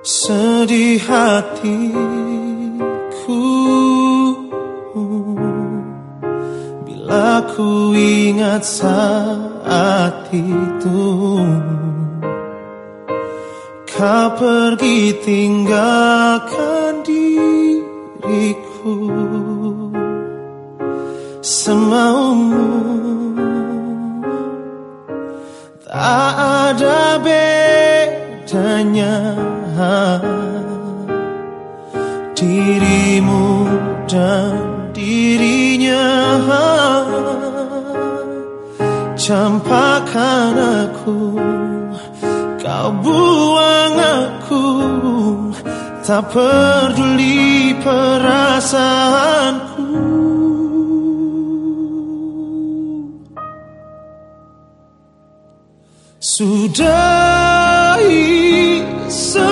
Sedih hatiku. Bila ku ingat saat itu Kau pergi tinggalkan diriku. Semaumu Tak ada bedanya dirimu dan dirinya campakkan aku kau buang aku tak peduli perasaanku. Sudahi semua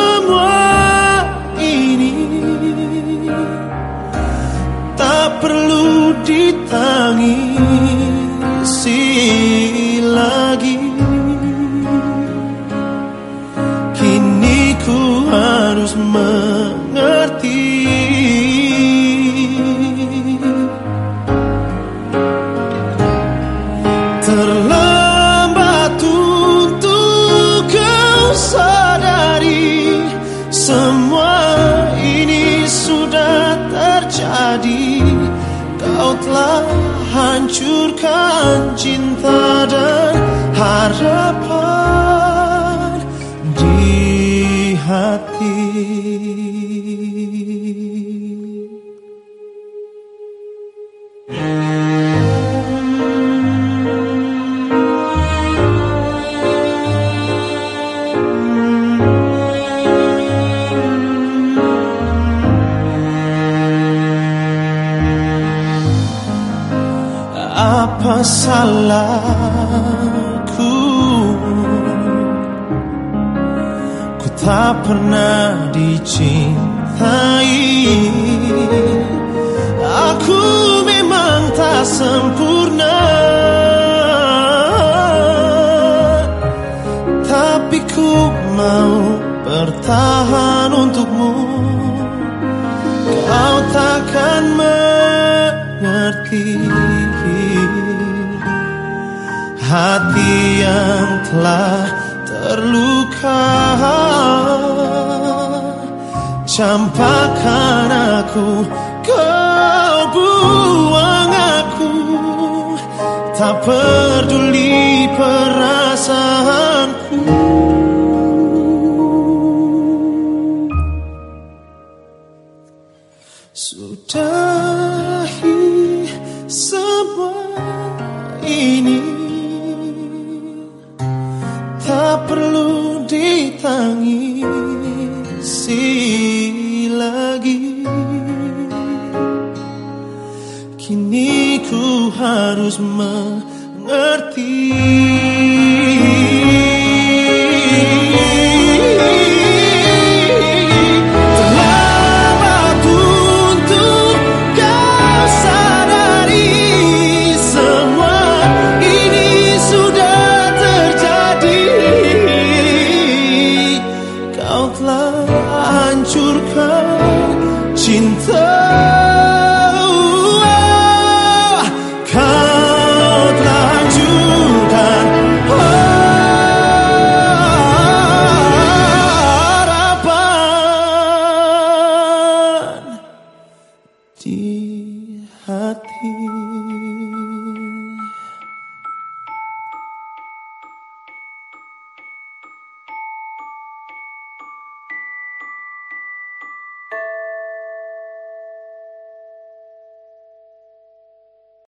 semua ini sudah terjadi. Kau telah hancurkan cinta dan harapan di hati Apa salahku? Ku tak pernah dicintai. Aku memang tak sempurna. Tapi ku mau bertahan untukmu. Kau takkan mengerti Hati yang telah terluka. Campakkan aku Kau buang aku. Tak peduli perasaanku. Sudahi harus mengerti di hati.